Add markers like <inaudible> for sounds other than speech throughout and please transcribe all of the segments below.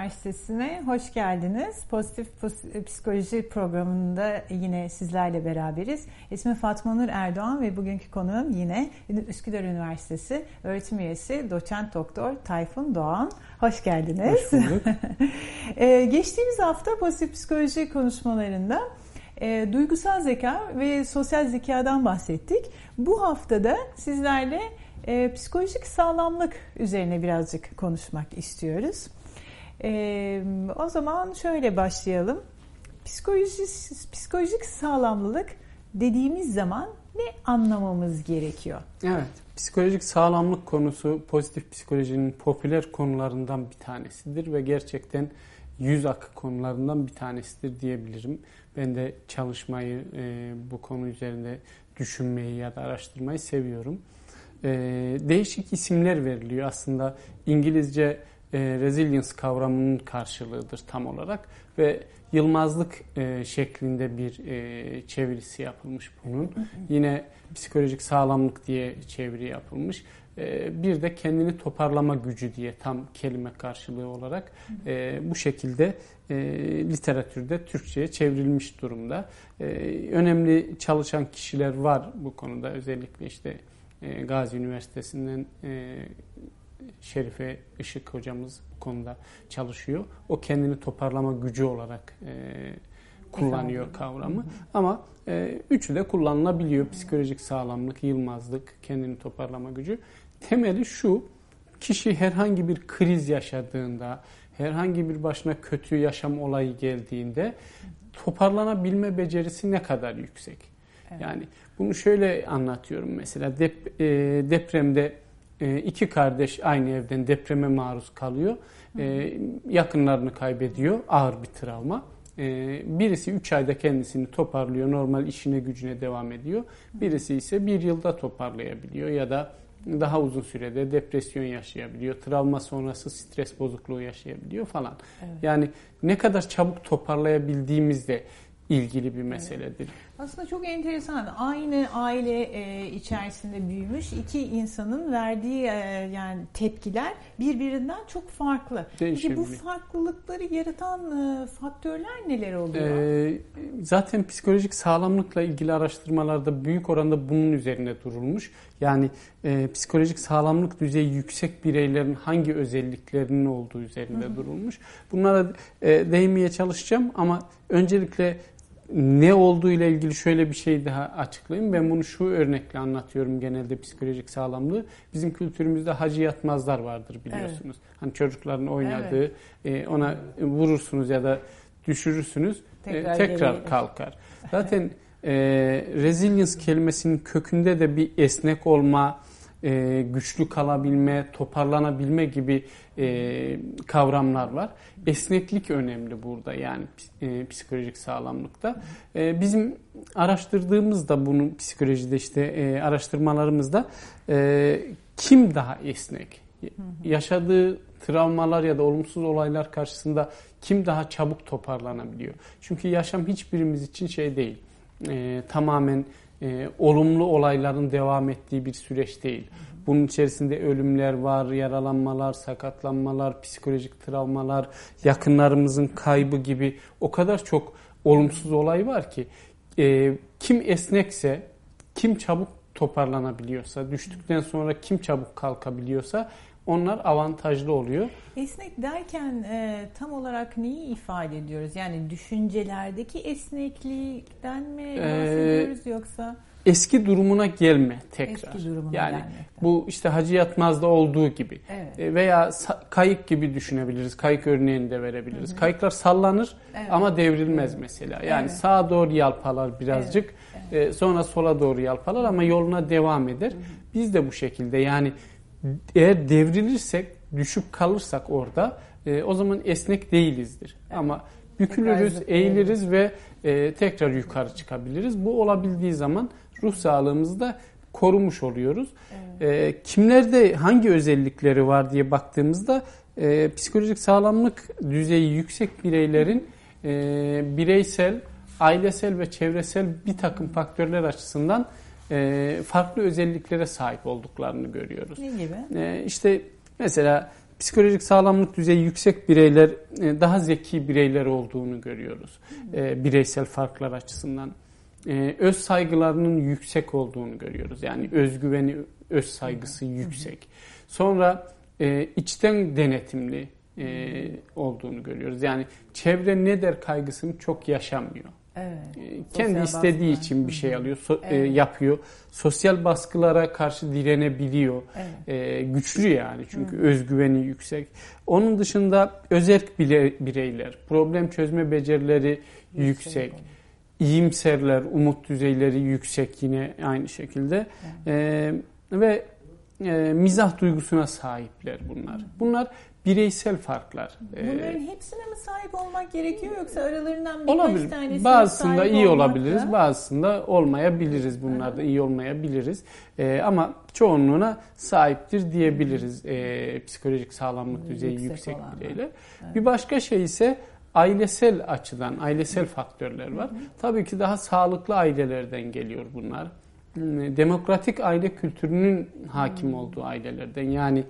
Üniversitesi'ne hoş geldiniz. Pozitif Psikoloji programında yine sizlerle beraberiz. İsmim Fatma Nur Erdoğan ve bugünkü konuğum yine Üsküdar Üniversitesi öğretim üyesi doçent doktor Tayfun Doğan. Hoş geldiniz. Hoş bulduk. <laughs> Ee, geçtiğimiz hafta pozitif psikoloji konuşmalarında e, duygusal zeka ve sosyal zekadan bahsettik. Bu haftada sizlerle e, psikolojik sağlamlık üzerine birazcık konuşmak istiyoruz. E, o zaman şöyle başlayalım. Psikolojik, psikolojik sağlamlılık dediğimiz zaman ne anlamamız gerekiyor? Evet, psikolojik sağlamlık konusu pozitif psikolojinin popüler konularından bir tanesidir ve gerçekten yüz akı konularından bir tanesidir diyebilirim. Ben de çalışmayı e, bu konu üzerinde düşünmeyi ya da araştırmayı seviyorum e, değişik isimler veriliyor. Aslında İngilizce e, resilience kavramının karşılığıdır tam olarak ve yılmazlık e, şeklinde bir e, çevirisi yapılmış bunun. Yine psikolojik sağlamlık diye çeviri yapılmış. E, bir de kendini toparlama gücü diye tam kelime karşılığı olarak e, bu şekilde e, literatürde Türkçe'ye çevrilmiş durumda. E, önemli çalışan kişiler var bu konuda özellikle işte e, Gazi Üniversitesi'nden e, Şerife Işık hocamız bu konuda çalışıyor. O kendini toparlama gücü olarak e, kullanıyor kavramı. Ama e, üçü de kullanılabiliyor. Psikolojik sağlamlık, yılmazlık, kendini toparlama gücü. Temeli şu, kişi herhangi bir kriz yaşadığında, herhangi bir başına kötü yaşam olayı geldiğinde toparlanabilme becerisi ne kadar yüksek? Evet. Yani bunu şöyle anlatıyorum mesela dep, e, depremde iki kardeş aynı evden depreme maruz kalıyor. E, yakınlarını kaybediyor. Ağır bir travma. E, birisi 3 ayda kendisini toparlıyor. Normal işine gücüne devam ediyor. Birisi ise bir yılda toparlayabiliyor ya da daha uzun sürede depresyon yaşayabiliyor. Travma sonrası stres bozukluğu yaşayabiliyor falan. Evet. Yani ne kadar çabuk toparlayabildiğimizde ilgili bir meseledir. Evet. Aslında çok enteresan. Aynı aile e, içerisinde büyümüş iki insanın verdiği e, yani tepkiler birbirinden çok farklı. Peki bu farklılıkları yaratan e, faktörler neler oluyor? Ee, zaten psikolojik sağlamlıkla ilgili araştırmalarda büyük oranda bunun üzerine durulmuş. Yani e, psikolojik sağlamlık düzeyi yüksek bireylerin hangi özelliklerinin olduğu üzerinde Hı-hı. durulmuş. Bunlara e, değinmeye çalışacağım ama öncelikle ne olduğu ile ilgili şöyle bir şey daha açıklayayım. Ben bunu şu örnekle anlatıyorum genelde psikolojik sağlamlığı. Bizim kültürümüzde hacı yatmazlar vardır biliyorsunuz. Evet. Hani çocukların oynadığı, evet. e, ona vurursunuz ya da düşürürsünüz, e, tekrar, tekrar kalkar. Zaten e, resilience kelimesinin kökünde de bir esnek olma, e, güçlü kalabilme, toparlanabilme gibi e, kavramlar var. Esneklik önemli burada yani e, psikolojik sağlamlıkta. E, bizim araştırdığımızda bunu psikolojide işte e, araştırmalarımızda e, kim daha esnek? Yaşadığı travmalar ya da olumsuz olaylar karşısında kim daha çabuk toparlanabiliyor? Çünkü yaşam hiçbirimiz için şey değil. E, tamamen e, olumlu olayların devam ettiği bir süreç değil. Bunun içerisinde ölümler var, yaralanmalar, sakatlanmalar, psikolojik travmalar, yakınlarımızın kaybı gibi o kadar çok olumsuz olay var ki e, kim esnekse, kim çabuk toparlanabiliyorsa, düştükten sonra kim çabuk kalkabiliyorsa onlar avantajlı oluyor. Esnek derken e, tam olarak neyi ifade ediyoruz? Yani düşüncelerdeki esneklikten mi ee, bahsediyoruz yoksa? Eski durumuna gelme tekrar. Eski durumuna yani gelmekten. bu işte Hacı Yatmaz'da olduğu gibi evet. E, veya kayık gibi düşünebiliriz. Kayık örneğini de verebiliriz. Hı hı. Kayıklar sallanır evet. ama devrilmez evet. mesela. Yani evet. sağa doğru yalpalar birazcık. Evet. Evet. E, sonra sola doğru yalpalar ama yoluna devam eder. Hı hı. Biz de bu şekilde yani eğer devrilirsek, düşüp kalırsak orada e, o zaman esnek değilizdir. Ama bükülürüz, eğiliriz ve e, tekrar yukarı çıkabiliriz. Bu olabildiği zaman ruh sağlığımızı da korumuş oluyoruz. Evet. E, kimlerde hangi özellikleri var diye baktığımızda e, psikolojik sağlamlık düzeyi yüksek bireylerin e, bireysel, ailesel ve çevresel bir takım faktörler açısından e, farklı özelliklere sahip olduklarını görüyoruz. Ne gibi? E, işte mesela psikolojik sağlamlık düzeyi yüksek bireyler e, daha zeki bireyler olduğunu görüyoruz. E, bireysel farklar açısından. E, öz saygılarının yüksek olduğunu görüyoruz. Yani özgüveni, öz saygısı yüksek. Sonra e, içten denetimli e, olduğunu görüyoruz. Yani çevre ne der kaygısını çok yaşamıyor. Evet. Kendi Sosyal istediği baskılar. için bir şey alıyor, so, evet. e, yapıyor. Sosyal baskılara karşı direnebiliyor. Evet. E, güçlü yani çünkü Hı. özgüveni yüksek. Onun dışında özerk bireyler, problem çözme becerileri yüksek. yüksek. İyimserler, umut düzeyleri yüksek yine aynı şekilde. Evet. E, ve e, mizah duygusuna sahipler bunlar. Bunlar bireysel farklar. Ee, Bunların hepsine mi sahip olmak gerekiyor yoksa aralarından birkaç olabilir. tanesine Bazısında sahip iyi olabiliriz, da... bazısında olmayabiliriz. Bunlarda iyi olmayabiliriz. Ee, ama çoğunluğuna sahiptir diyebiliriz. Ee, psikolojik sağlamlık düzeyi yüksek, yüksek bireyler. Evet. Bir başka şey ise ailesel açıdan, ailesel faktörler var. Hı hı. Tabii ki daha sağlıklı ailelerden geliyor bunlar. Hmm, demokratik aile kültürünün hakim olduğu ailelerden. Yani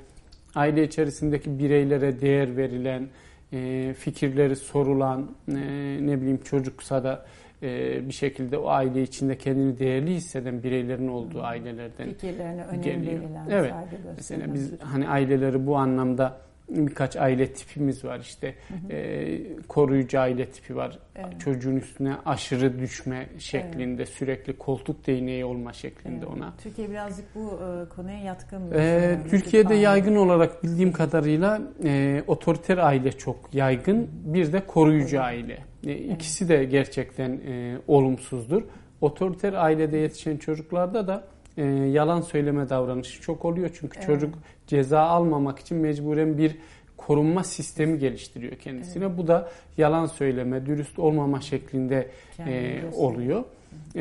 aile içerisindeki bireylere değer verilen, e, fikirleri sorulan, e, ne bileyim çocuksa da e, bir şekilde o aile içinde kendini değerli hisseden bireylerin olduğu ailelerden Fikirlerine önem geliyor. verilen, evet. Mesela biz hani aileleri bu anlamda birkaç aile tipimiz var işte hı hı. E, koruyucu aile tipi var evet. çocuğun üstüne aşırı düşme şeklinde evet. sürekli koltuk değneği olma şeklinde evet. ona. Türkiye birazcık bu e, konuya yatkın. E, Türkiye'de yaygın olarak bildiğim kadarıyla e, otoriter aile çok yaygın bir de koruyucu evet. aile. E, ikisi de gerçekten e, olumsuzdur. Otoriter ailede yetişen çocuklarda da e, yalan söyleme davranışı çok oluyor. Çünkü evet. çocuk ceza almamak için mecburen bir korunma sistemi geliştiriyor kendisine. Evet. Bu da yalan söyleme, dürüst olmama şeklinde e, oluyor.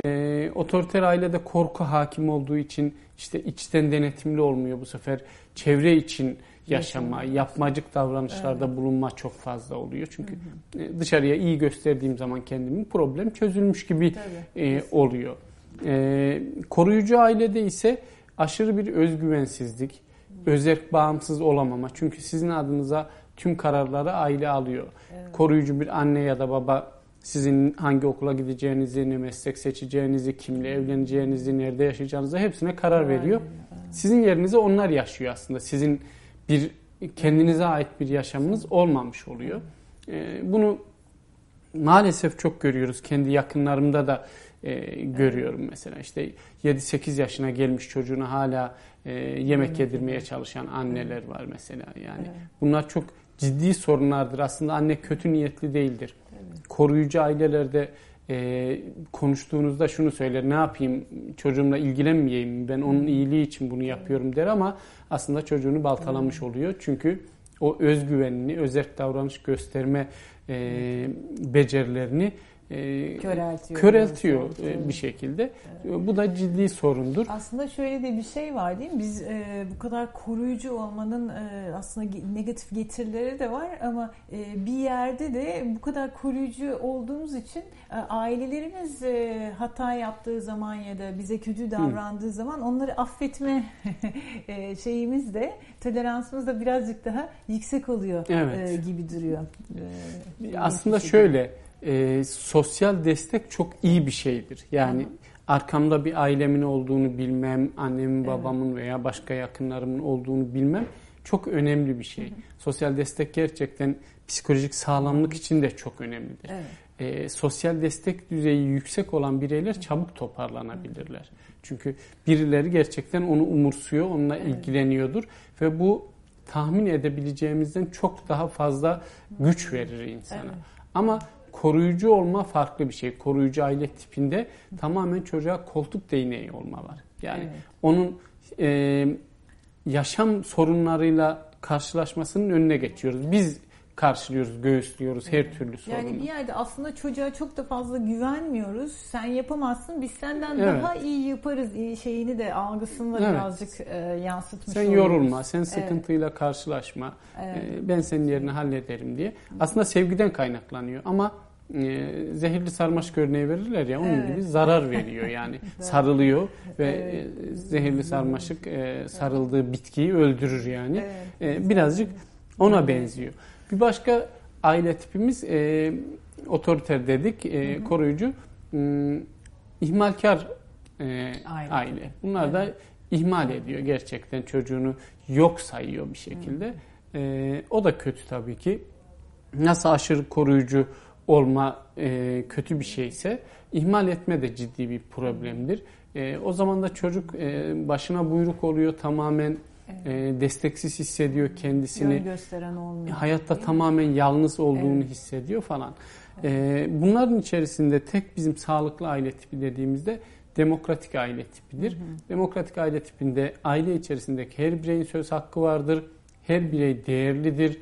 E, otoriter ailede korku hakim olduğu için işte içten denetimli olmuyor bu sefer. Çevre için yaşama, yapmacık davranışlarda evet. bulunma çok fazla oluyor. Çünkü hı hı. dışarıya iyi gösterdiğim zaman kendimi problem çözülmüş gibi e, oluyor. E, koruyucu ailede ise aşırı bir özgüvensizlik, özerk bağımsız olamama. Çünkü sizin adınıza tüm kararları aile alıyor. Evet. Koruyucu bir anne ya da baba sizin hangi okula gideceğinizi, ne meslek seçeceğinizi, kimle evleneceğinizi, nerede yaşayacağınızı hepsine karar veriyor. Sizin yerinize onlar yaşıyor aslında. Sizin bir kendinize ait bir yaşamınız olmamış oluyor. Ee, bunu maalesef çok görüyoruz. Kendi yakınlarımda da e, görüyorum mesela. İşte 7-8 yaşına gelmiş çocuğuna hala e, yemek yedirmeye çalışan anneler var mesela. Yani bunlar çok ciddi sorunlardır. Aslında anne kötü niyetli değildir. Koruyucu ailelerde e, konuştuğunuzda şunu söyler. Ne yapayım? Çocuğumla ilgilenmeyeyim. Ben onun iyiliği için bunu yapıyorum der ama aslında çocuğunu baltalamış oluyor. Çünkü o özgüvenini, özerk davranış gösterme e, becerilerini e, köreltiyor, köreltiyor e, bir şekilde. Evet. Bu da ciddi sorundur. Aslında şöyle de bir şey var değil mi? Biz e, bu kadar koruyucu olmanın e, aslında negatif getirileri de var ama e, bir yerde de bu kadar koruyucu olduğumuz için e, ailelerimiz e, hata yaptığı zaman ya da bize kötü davrandığı Hı. zaman onları affetme <laughs> e, şeyimiz de toleransımız da birazcık daha yüksek oluyor evet. e, gibi duruyor. E, aslında şöyle e, sosyal destek çok iyi bir şeydir. Yani Hı. arkamda bir ailemin olduğunu bilmem, annemin, babamın evet. veya başka yakınlarımın olduğunu bilmem çok önemli bir şey. Hı. Sosyal destek gerçekten psikolojik sağlamlık için de çok önemlidir. Evet. E, sosyal destek düzeyi yüksek olan bireyler çabuk toparlanabilirler. Çünkü birileri gerçekten onu umursuyor, onunla evet. ilgileniyordur ve bu tahmin edebileceğimizden çok daha fazla güç verir insana. Evet. Ama koruyucu olma farklı bir şey. Koruyucu aile tipinde tamamen çocuğa koltuk değneği olma var. Yani evet. onun e, yaşam sorunlarıyla karşılaşmasının önüne geçiyoruz. Biz karşılıyoruz, göğüslüyoruz her türlü sorunu. Yani bir yerde aslında çocuğa çok da fazla güvenmiyoruz. Sen yapamazsın, biz senden evet. daha iyi yaparız şeyini de algısını da evet. birazcık e, yansıtmış Sen oluyoruz. yorulma, sen sıkıntıyla evet. karşılaşma, evet. e, ben senin yerini hallederim diye. Aslında sevgiden kaynaklanıyor ama e, zehirli sarmaşık örneği verirler ya onun evet. gibi zarar veriyor yani <laughs> sarılıyor ve e, evet. zehirli sarmaşık e, sarıldığı bitkiyi öldürür yani. Evet. E, birazcık Ona benziyor. Bir başka aile tipimiz e, otoriter dedik, e, hı hı. koruyucu, e, ihmalkar e, aile. aile. Bunlar evet. da ihmal ediyor gerçekten çocuğunu yok sayıyor bir şekilde. E, o da kötü tabii ki. Nasıl aşırı koruyucu olma e, kötü bir şeyse ihmal etme de ciddi bir problemdir. E, o zaman da çocuk e, başına buyruk oluyor tamamen evet. e, desteksiz hissediyor kendisini. Yön gösteren olmuyor. Hayatta tamamen yalnız olduğunu evet. hissediyor falan. Evet. E, bunların içerisinde tek bizim sağlıklı aile tipi dediğimizde demokratik aile tipidir. Hı hı. Demokratik aile tipinde aile içerisindeki her bireyin söz hakkı vardır. Her birey değerlidir.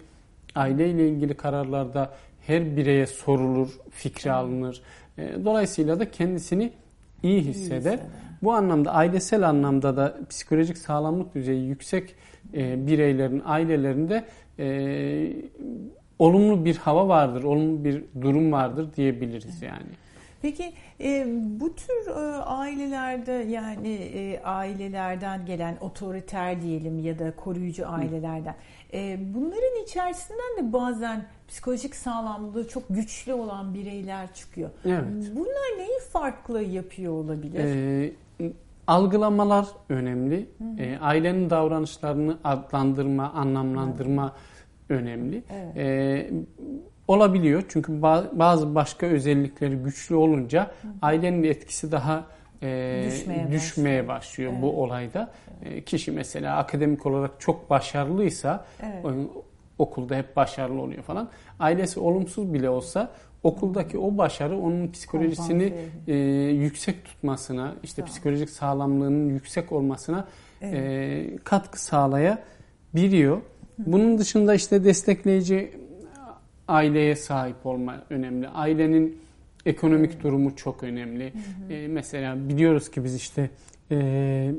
Aile ile ilgili kararlarda her bireye sorulur, fikri alınır. E, dolayısıyla da kendisini iyi hisseder. İyi Bu anlamda ailesel anlamda da psikolojik sağlamlık düzeyi yüksek e, bireylerin ailelerinde e, olumlu bir hava vardır, olumlu bir durum vardır diyebiliriz yani. Peki e, bu tür e, ailelerde yani e, ailelerden gelen otoriter diyelim ya da koruyucu ailelerden e, bunların içerisinden de bazen psikolojik sağlamlığı çok güçlü olan bireyler çıkıyor. Evet. Bunlar neyi farklı yapıyor olabilir? Ee, algılamalar önemli. Hı hı. E, ailenin davranışlarını adlandırma, anlamlandırma evet. önemli. Evet. E, olabiliyor çünkü bazı başka özellikleri güçlü olunca hı hı. ailenin etkisi daha e, düşmeye, düşmeye başlıyor, başlıyor evet. bu olayda. Evet. E, kişi mesela akademik olarak çok başarılıysa evet. okulda hep başarılı oluyor falan. Ailesi olumsuz bile olsa okuldaki o başarı onun psikolojisini e, yüksek tutmasına, işte tamam. psikolojik sağlamlığının yüksek olmasına evet. e, katkı sağlayabiliyor. Bunun dışında işte destekleyici aileye sahip olma önemli. Ailenin ekonomik evet. durumu çok önemli. Hı hı. E, mesela biliyoruz ki biz işte e,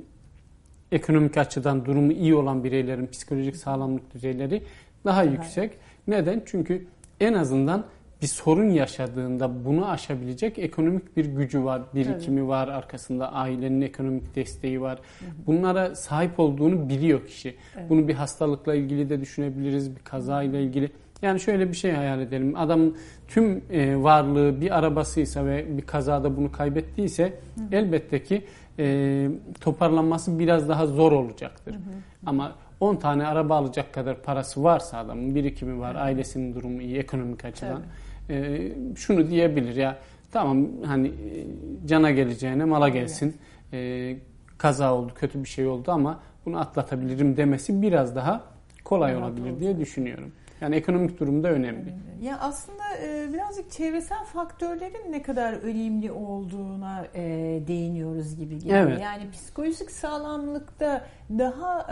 ekonomik açıdan durumu iyi olan bireylerin psikolojik sağlamlık düzeyleri daha evet. yüksek. Neden? Çünkü en azından bir sorun yaşadığında bunu aşabilecek ekonomik bir gücü var, birikimi evet. var, arkasında ailenin ekonomik desteği var. Bunlara sahip olduğunu biliyor kişi. Evet. Bunu bir hastalıkla ilgili de düşünebiliriz, bir kazayla ilgili. Yani şöyle bir şey hayal edelim. Adam tüm e, varlığı bir arabasıysa ve bir kazada bunu kaybettiyse hı hı. elbette ki e, toparlanması biraz daha zor olacaktır. Hı hı. Ama 10 tane araba alacak kadar parası varsa adamın birikimi var, hı. ailesinin durumu iyi ekonomik açıdan. E, şunu diyebilir ya tamam hani e, cana geleceğine mala gelsin. E, kaza oldu, kötü bir şey oldu ama bunu atlatabilirim demesi biraz daha kolay olabilir diye düşünüyorum. Yani ekonomik durum da önemli. Ya aslında e, birazcık çevresel faktörlerin ne kadar önemli olduğuna e, değiniyoruz gibi geliyor. Evet. Yani psikolojik sağlamlıkta daha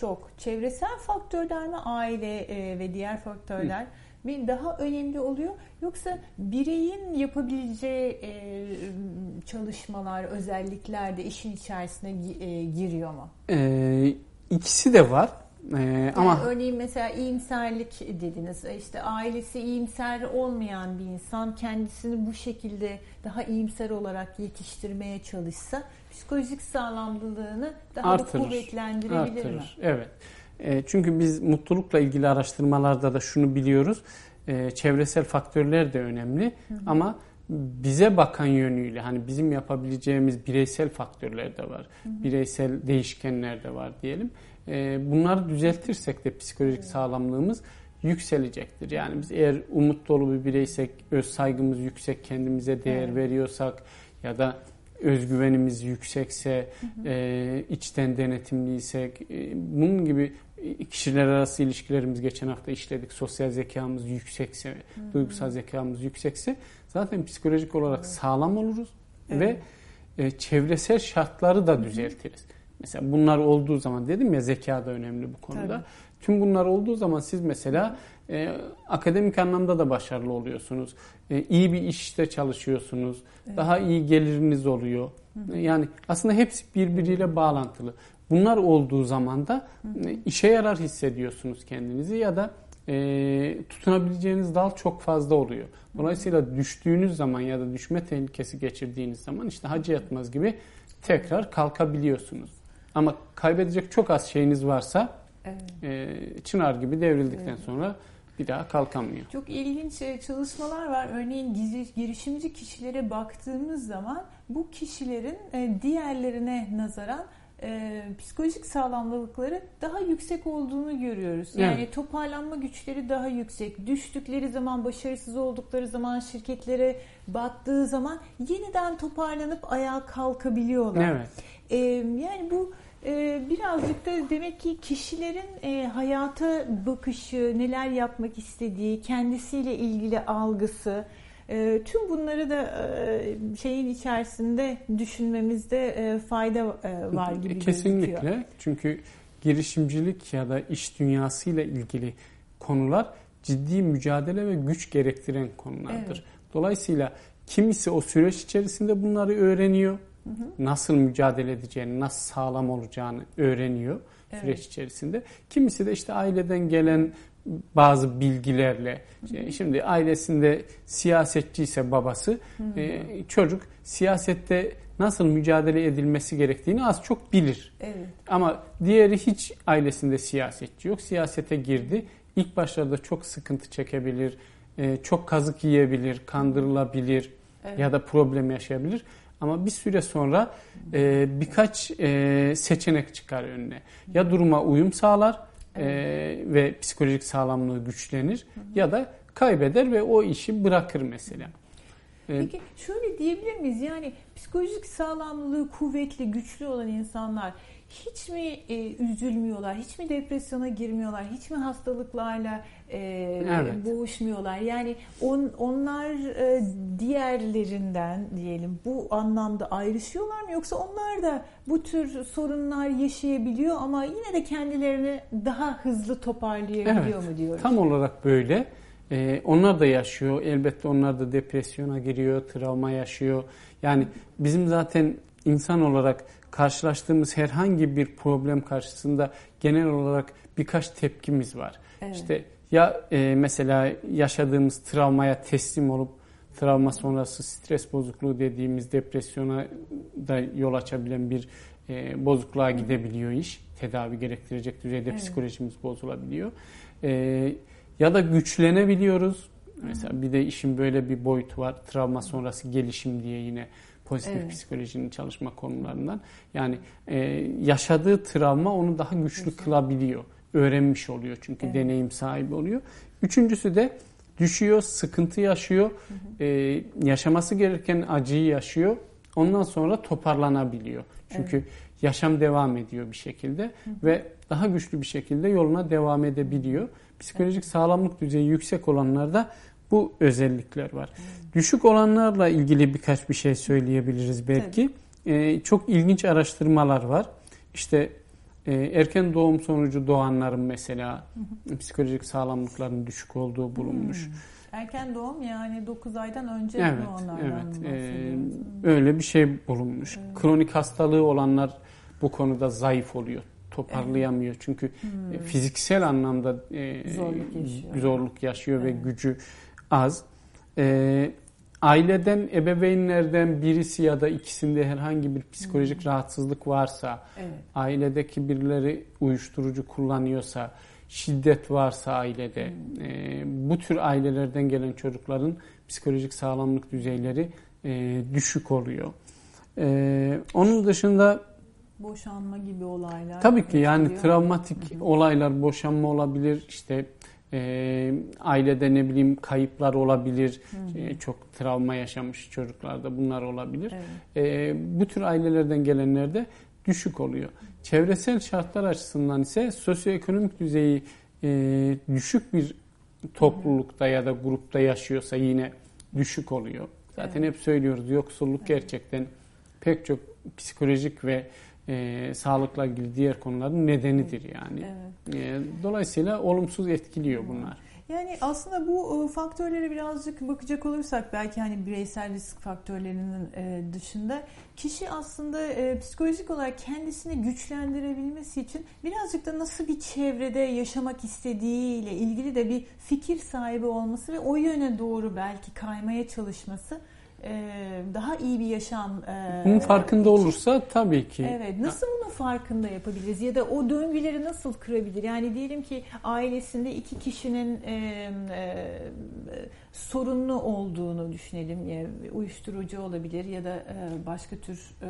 çok çevresel faktörler mi aile ve diğer faktörler mi daha önemli oluyor yoksa bireyin yapabileceği çalışmalar, özellikler de işin içerisine giriyor mu? Ee, ikisi de var. Ee, yani ama örneğin mesela iyimserlik dediniz. E, işte ailesi iyimser olmayan bir insan kendisini bu şekilde daha iyimser olarak yetiştirmeye çalışsa psikolojik sağlamlılığını daha artırır, da kuvvetlendirebilir artırır. mi? Evet. E, çünkü biz mutlulukla ilgili araştırmalarda da şunu biliyoruz. E, çevresel faktörler de önemli hı hı. ama bize bakan yönüyle hani bizim yapabileceğimiz bireysel faktörler de var. Hı hı. Bireysel değişkenler de var diyelim. Ee, bunları düzeltirsek de psikolojik sağlamlığımız yükselecektir. Yani biz eğer umut dolu bir bireysek, öz saygımız yüksek, kendimize değer evet. veriyorsak ya da özgüvenimiz yüksekse, hı hı. E, içten denetimliysek, e, bunun gibi kişiler arası ilişkilerimiz geçen hafta işledik. Sosyal zekamız yüksekse, hı hı. duygusal zekamız yüksekse zaten psikolojik olarak evet. sağlam oluruz evet. ve e, çevresel şartları da düzeltiriz. Mesela bunlar olduğu zaman dedim ya zeka da önemli bu konuda. Tabii. Tüm bunlar olduğu zaman siz mesela e, akademik anlamda da başarılı oluyorsunuz. E, iyi bir işte çalışıyorsunuz. Evet. Daha iyi geliriniz oluyor. Hı. Yani aslında hepsi birbiriyle bağlantılı. Bunlar olduğu zaman da e, işe yarar hissediyorsunuz kendinizi ya da e, tutunabileceğiniz dal çok fazla oluyor. Dolayısıyla düştüğünüz zaman ya da düşme tehlikesi geçirdiğiniz zaman işte hacı yatmaz gibi tekrar kalkabiliyorsunuz. Ama kaybedecek çok az şeyiniz varsa Evet. E, çınar gibi devrildikten evet. sonra bir daha kalkamıyor. Çok ilginç e, çalışmalar var. Örneğin girişimci kişilere baktığımız zaman bu kişilerin e, diğerlerine nazaran e, psikolojik sağlamlıkları daha yüksek olduğunu görüyoruz. Yani evet. toparlanma güçleri daha yüksek. Düştükleri zaman, başarısız oldukları zaman, şirketlere battığı zaman yeniden toparlanıp ayağa kalkabiliyorlar. Evet. E, yani bu birazcık da demek ki kişilerin e, hayata bakışı, neler yapmak istediği, kendisiyle ilgili algısı, e, tüm bunları da e, şeyin içerisinde düşünmemizde fayda var gibi Kesinlikle. gözüküyor. Çünkü girişimcilik ya da iş dünyasıyla ilgili konular ciddi mücadele ve güç gerektiren konulardır. Evet. Dolayısıyla kimisi o süreç içerisinde bunları öğreniyor. Hı hı. Nasıl mücadele edeceğini, nasıl sağlam olacağını öğreniyor evet. süreç içerisinde. Kimisi de işte aileden gelen bazı bilgilerle şimdi ailesinde siyasetçi ise babası e, çocuk siyasette nasıl mücadele edilmesi gerektiğini az çok bilir. Evet. Ama diğeri hiç ailesinde siyasetçi yok. Siyasete girdi. İlk başlarda çok sıkıntı çekebilir, e, çok kazık yiyebilir, kandırılabilir evet. ya da problem yaşayabilir. Ama bir süre sonra e, birkaç e, seçenek çıkar önüne. Ya duruma uyum sağlar e, ve psikolojik sağlamlığı güçlenir hı hı. ya da kaybeder ve o işi bırakır mesela. E, Peki şöyle diyebilir miyiz? Yani psikolojik sağlamlığı kuvvetli, güçlü olan insanlar hiç mi e, üzülmüyorlar, hiç mi depresyona girmiyorlar, hiç mi hastalıklarla e, evet. boğuşmuyorlar? Yani on, onlar e, diğerlerinden diyelim bu anlamda ayrışıyorlar mı yoksa onlar da bu tür sorunlar yaşayabiliyor ama yine de kendilerini daha hızlı toparlayabiliyor evet. mu diyoruz? Tam olarak böyle. Ee, onlar da yaşıyor. Elbette onlar da depresyona giriyor, travma yaşıyor. Yani bizim zaten insan olarak karşılaştığımız herhangi bir problem karşısında genel olarak birkaç tepkimiz var. Evet. İşte ya e, mesela yaşadığımız travmaya teslim olup travma sonrası stres bozukluğu dediğimiz depresyona da yol açabilen bir e, bozukluğa gidebiliyor iş. Tedavi gerektirecek düzeyde evet. psikolojimiz bozulabiliyor. E, ya da güçlenebiliyoruz. Mesela bir de işin böyle bir boyutu var. Travma sonrası gelişim diye yine pozitif evet. psikolojinin çalışma konularından. Yani e, yaşadığı travma onu daha güçlü Kesinlikle. kılabiliyor. Öğrenmiş oluyor çünkü evet. deneyim sahibi oluyor. Üçüncüsü de düşüyor, sıkıntı yaşıyor, hı hı. E, yaşaması gereken acıyı yaşıyor. Ondan sonra toparlanabiliyor. Çünkü evet. yaşam devam ediyor bir şekilde hı hı. ve daha güçlü bir şekilde yoluna devam edebiliyor. Psikolojik evet. sağlamlık düzeyi yüksek olanlarda bu özellikler var. Düşük olanlarla ilgili birkaç bir şey söyleyebiliriz belki. Ee, çok ilginç araştırmalar var. İşte e, erken doğum sonucu doğanların mesela hı. psikolojik sağlamlıkların düşük olduğu bulunmuş. Hmm. Erken doğum yani 9 aydan önce evet, doğanlardan evet, e, öyle bir şey bulunmuş. Evet. Kronik hastalığı olanlar bu konuda zayıf oluyor toparlayamıyor. Çünkü hmm. fiziksel anlamda e, zorluk yaşıyor, zorluk yaşıyor evet. ve gücü az. E, aileden, ebeveynlerden birisi ya da ikisinde herhangi bir psikolojik hmm. rahatsızlık varsa, evet. ailedeki birileri uyuşturucu kullanıyorsa, şiddet varsa ailede, hmm. e, bu tür ailelerden gelen çocukların psikolojik sağlamlık düzeyleri e, düşük oluyor. E, onun dışında boşanma gibi olaylar. Tabii ki yani travmatik Hı-hı. olaylar, boşanma olabilir, işte e, ailede ne bileyim kayıplar olabilir. E, çok travma yaşamış çocuklarda bunlar olabilir. Evet. E, bu tür ailelerden gelenlerde düşük oluyor. Çevresel şartlar açısından ise sosyoekonomik düzeyi e, düşük bir toplulukta ya da grupta yaşıyorsa yine düşük oluyor. Zaten evet. hep söylüyoruz yoksulluk gerçekten pek çok psikolojik ve e, sağlıkla ilgili diğer konuların nedenidir yani. Evet. E, dolayısıyla olumsuz etkiliyor bunlar. Yani aslında bu e, faktörlere birazcık bakacak olursak belki hani bireysel risk faktörlerinin e, dışında kişi aslında e, psikolojik olarak kendisini güçlendirebilmesi için birazcık da nasıl bir çevrede yaşamak istediğiyle ilgili de bir fikir sahibi olması ve o yöne doğru belki kaymaya çalışması daha iyi bir yaşam bunun farkında için. olursa tabii ki. Evet. Nasıl bunun farkında yapabiliriz ya da o döngüleri nasıl kırabilir? Yani diyelim ki ailesinde iki kişinin e, e, sorunlu olduğunu düşünelim. Ya, uyuşturucu olabilir ya da e, başka tür e,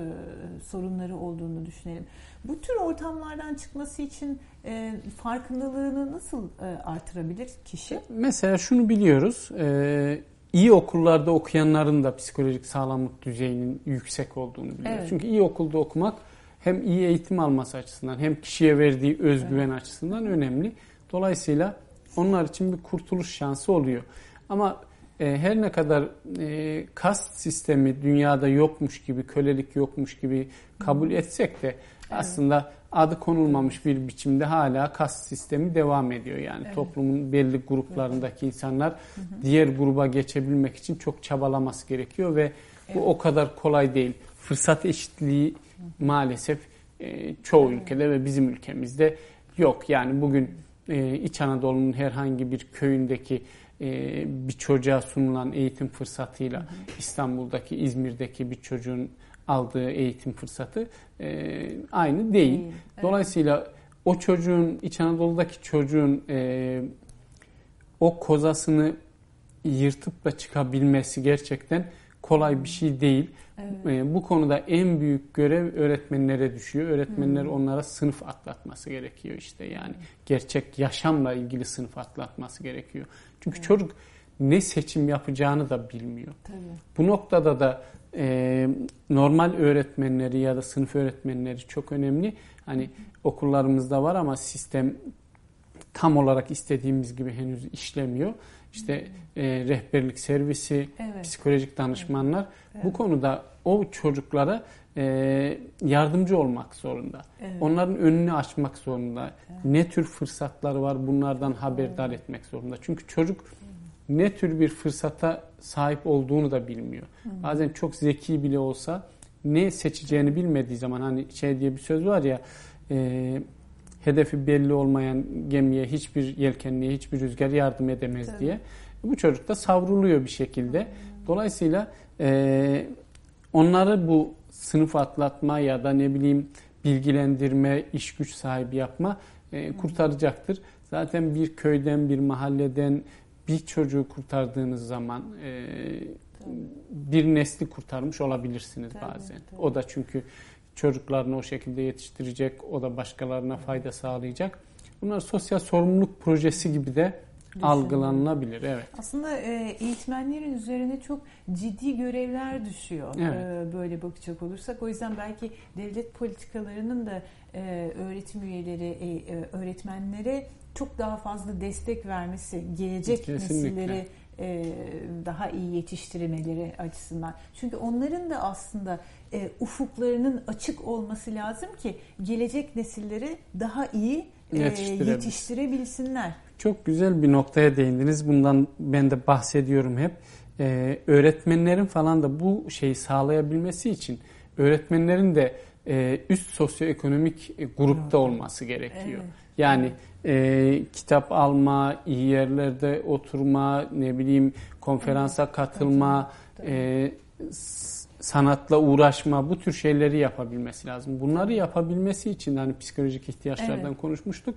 sorunları olduğunu düşünelim. Bu tür ortamlardan çıkması için e, farkındalığını nasıl e, artırabilir kişi? Mesela şunu biliyoruz. E, iyi okullarda okuyanların da psikolojik sağlamlık düzeyinin yüksek olduğunu biliyoruz. Evet. Çünkü iyi okulda okumak hem iyi eğitim alması açısından hem kişiye verdiği özgüven evet. açısından önemli. Dolayısıyla onlar için bir kurtuluş şansı oluyor. Ama e, her ne kadar e, kast sistemi dünyada yokmuş gibi, kölelik yokmuş gibi kabul etsek de aslında adı konulmamış bir biçimde hala kast sistemi devam ediyor. Yani evet. toplumun belli gruplarındaki insanlar hı hı. diğer gruba geçebilmek için çok çabalaması gerekiyor ve evet. bu o kadar kolay değil. Fırsat eşitliği maalesef e, çoğu ülkede ve bizim ülkemizde yok. Yani bugün e, İç Anadolu'nun herhangi bir köyündeki e, bir çocuğa sunulan eğitim fırsatıyla hı hı. İstanbul'daki, İzmir'deki bir çocuğun aldığı eğitim fırsatı e, aynı değil. Dolayısıyla evet. o çocuğun, İç Anadolu'daki çocuğun e, o kozasını yırtıp da çıkabilmesi gerçekten kolay bir şey değil. Evet. E, bu konuda en büyük görev öğretmenlere düşüyor. Öğretmenler hmm. onlara sınıf atlatması gerekiyor işte yani. Gerçek yaşamla ilgili sınıf atlatması gerekiyor. Çünkü evet. çocuk ne seçim yapacağını da bilmiyor. Tabii. Bu noktada da e, normal öğretmenleri ya da sınıf öğretmenleri çok önemli. Hani okullarımızda var ama sistem tam olarak istediğimiz gibi henüz işlemiyor. İşte e, rehberlik servisi, evet. psikolojik danışmanlar evet. bu konuda o çocuklara e, yardımcı olmak zorunda. Evet. Onların önünü açmak zorunda. Evet. Ne tür fırsatları var bunlardan haberdar evet. etmek zorunda. Çünkü çocuk ne tür bir fırsata sahip olduğunu da bilmiyor. Hı. Bazen çok zeki bile olsa ne seçeceğini bilmediği zaman hani şey diye bir söz var ya e, hedefi belli olmayan gemiye hiçbir yelkenliğe hiçbir rüzgar yardım edemez Tabii. diye. Bu çocuk da savruluyor bir şekilde. Dolayısıyla e, onları bu sınıf atlatma ya da ne bileyim bilgilendirme, iş güç sahibi yapma e, kurtaracaktır. Zaten bir köyden, bir mahalleden bir çocuğu kurtardığınız zaman e, bir nesli kurtarmış olabilirsiniz tabii, bazen. Tabii. O da çünkü çocuklarını o şekilde yetiştirecek, o da başkalarına fayda sağlayacak. Bunlar sosyal sorumluluk projesi gibi de algılanabilir. Evet. Aslında e, eğitmenlerin üzerine çok ciddi görevler düşüyor. Evet. E, böyle bakacak olursak. O yüzden belki devlet politikalarının da e, öğretim üyeleri, öğretmenlere çok daha fazla destek vermesi, gelecek Kesinlikle. nesilleri daha iyi yetiştirmeleri açısından. Çünkü onların da aslında ufuklarının açık olması lazım ki gelecek nesilleri daha iyi yetiştirebilsinler. Çok güzel bir noktaya değindiniz. Bundan ben de bahsediyorum hep. Ee, öğretmenlerin falan da bu şeyi sağlayabilmesi için öğretmenlerin de e, üst sosyoekonomik e, grupta olması gerekiyor. Evet. Yani e, kitap alma, iyi yerlerde oturma, ne bileyim konferansa katılma, e, sanatla uğraşma bu tür şeyleri yapabilmesi lazım. Bunları yapabilmesi için hani psikolojik ihtiyaçlardan evet. konuşmuştuk.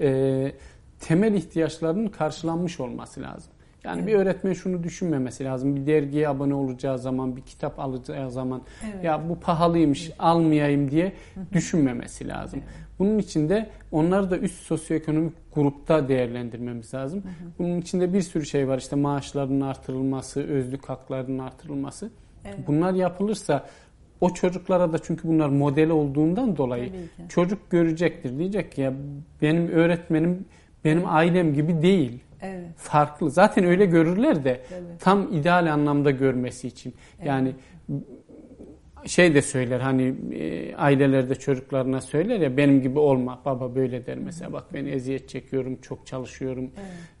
E, temel ihtiyaçlarının karşılanmış olması lazım. Yani evet. bir öğretmen şunu düşünmemesi lazım. Bir dergiye abone olacağı zaman, bir kitap alacağı zaman evet. ya bu pahalıymış almayayım diye düşünmemesi lazım. Evet. Bunun için de onları da üst sosyoekonomik grupta değerlendirmemiz lazım. Bunun içinde bir sürü şey var. İşte maaşlarının artırılması, özlük haklarının artırılması. Evet. Bunlar yapılırsa o çocuklara da çünkü bunlar model olduğundan dolayı çocuk görecektir. Diyecek ki ya benim öğretmenim benim ailem gibi değil. Evet. Farklı. Zaten öyle görürler de evet. tam ideal anlamda görmesi için. Evet. Yani şey de söyler hani e, ailelerde çocuklarına söyler ya benim gibi olma baba böyle der mesela bak ben eziyet çekiyorum çok çalışıyorum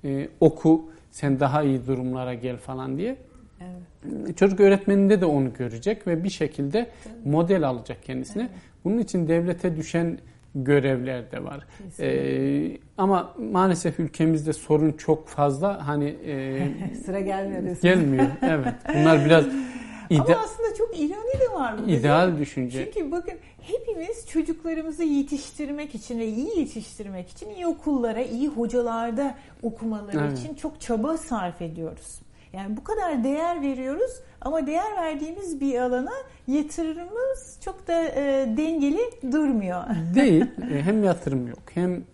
evet. e, oku sen daha iyi durumlara gel falan diye. Evet. Çocuk öğretmeninde de onu görecek ve bir şekilde evet. model alacak kendisine. Evet. Bunun için devlete düşen görevler de var. Ee, ama maalesef ülkemizde sorun çok fazla. Hani e, <laughs> sıra gelmiyor. Gelmiyor. Evet. Bunlar biraz <laughs> İde- Ama aslında çok ironi de var burada. İdeal düşünce. Çünkü bakın hepimiz çocuklarımızı yetiştirmek için ve iyi yetiştirmek için iyi okullara, iyi hocalarda okumaları evet. için çok çaba sarf ediyoruz. Yani bu kadar değer veriyoruz ama değer verdiğimiz bir alana yatırımımız çok da e, dengeli durmuyor. Değil. <laughs> E, hem yatırım yok hem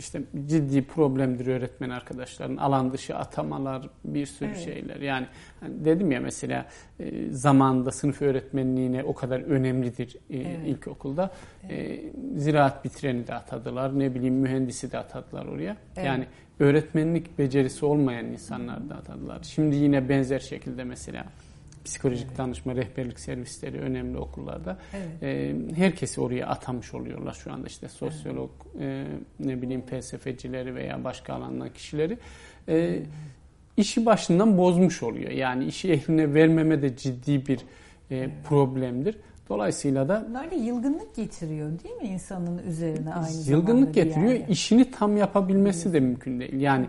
işte ciddi problemdir öğretmen arkadaşların alan dışı atamalar bir sürü evet. şeyler yani hani dedim ya mesela e, zamanında sınıf öğretmenliğine o kadar önemlidir e, evet. ilkokulda evet. e, ziraat bitireni de atadılar ne bileyim mühendisi de atadılar oraya evet. yani öğretmenlik becerisi olmayan insanlar da atadılar şimdi yine benzer şekilde mesela psikolojik evet. danışma, rehberlik servisleri önemli okullarda. Evet. E, herkesi oraya atamış oluyorlar şu anda işte sosyolog, evet. e, ne bileyim felsefecileri veya başka alandan kişileri. E, evet. işi başından bozmuş oluyor. Yani işi ehline vermeme de ciddi bir e, problemdir. Dolayısıyla da da yılgınlık getiriyor değil mi insanın üzerine aynı zamanda? Yılgınlık getiriyor. Yani. İşini tam yapabilmesi evet. de mümkün değil. Yani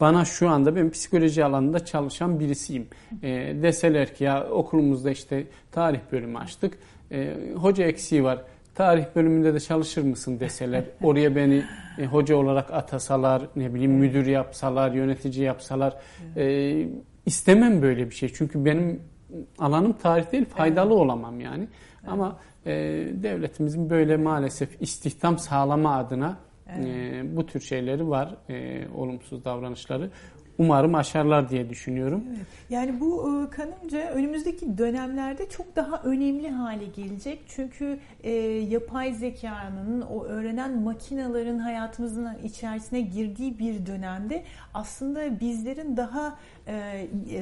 bana şu anda ben psikoloji alanında çalışan birisiyim. E, deseler ki ya okulumuzda işte tarih bölümü açtık. E, hoca eksiği var. Tarih bölümünde de çalışır mısın deseler. <laughs> Oraya beni e, hoca olarak atasalar, ne bileyim müdür yapsalar, yönetici yapsalar. E, istemem böyle bir şey. Çünkü benim alanım tarih değil, faydalı olamam yani. Ama e, devletimizin böyle maalesef istihdam sağlama adına Evet. E, bu tür şeyleri var, e, olumsuz davranışları. Umarım aşarlar diye düşünüyorum. Evet. Yani bu e, kanımca önümüzdeki dönemlerde çok daha önemli hale gelecek. Çünkü e, yapay zekanın, o öğrenen makinelerin hayatımızın içerisine girdiği bir dönemde aslında bizlerin daha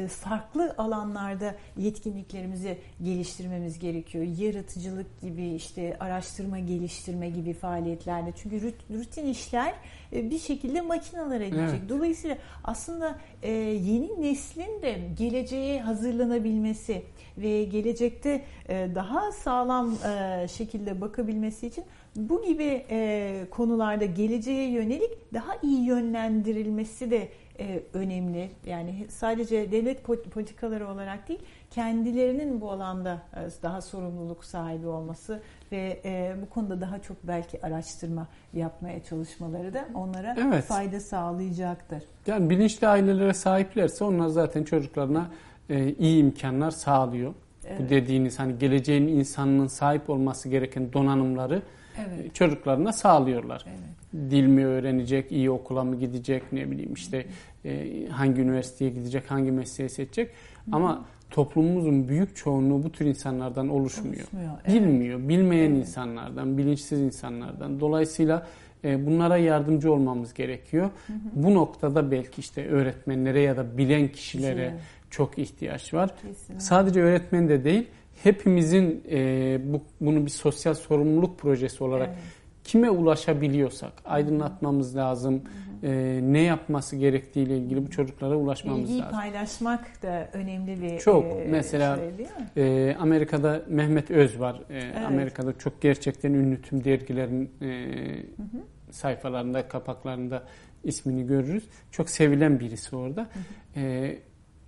farklı alanlarda yetkinliklerimizi geliştirmemiz gerekiyor. Yaratıcılık gibi işte araştırma geliştirme gibi faaliyetlerde. Çünkü rutin işler e, bir şekilde makinalara gidecek. Evet. Dolayısıyla aslında yeni neslin de geleceğe hazırlanabilmesi ve gelecekte daha sağlam şekilde bakabilmesi için bu gibi konularda geleceğe yönelik daha iyi yönlendirilmesi de e, önemli. Yani sadece devlet politikaları olarak değil, kendilerinin bu alanda e, daha sorumluluk sahibi olması ve e, bu konuda daha çok belki araştırma yapmaya çalışmaları da onlara evet. fayda sağlayacaktır. Yani bilinçli ailelere sahiplerse onlar zaten çocuklarına e, iyi imkanlar sağlıyor. Evet. Bu dediğiniz hani geleceğin insanının sahip olması gereken donanımları evet. Çocuklarına sağlıyorlar. Evet. Dil mi öğrenecek, iyi okula mı gidecek, ne bileyim işte e, hangi üniversiteye gidecek, hangi mesleği seçecek. Hı. Ama toplumumuzun büyük çoğunluğu bu tür insanlardan oluşmuyor. oluşmuyor evet. Bilmiyor, bilmeyen evet. insanlardan, bilinçsiz insanlardan. Dolayısıyla e, bunlara yardımcı olmamız gerekiyor. Hı hı. Bu noktada belki işte öğretmenlere ya da bilen kişilere Kişiler. çok ihtiyaç var. Kesinlikle. Sadece öğretmen de değil, hepimizin e, bu, bunu bir sosyal sorumluluk projesi olarak evet. kime ulaşabiliyorsak aydınlatmamız lazım. Hı hı. E, ne yapması gerektiğiyle ilgili bu çocuklara ulaşmamız Bilgiyi lazım. paylaşmak da önemli bir çok e, mesela şey değil mi? E, Amerika'da Mehmet Öz var. E, evet. Amerika'da çok gerçekten ünlü tüm dergilerin e, hı hı. sayfalarında, kapaklarında ismini görürüz. Çok sevilen birisi orada. Hı hı. E,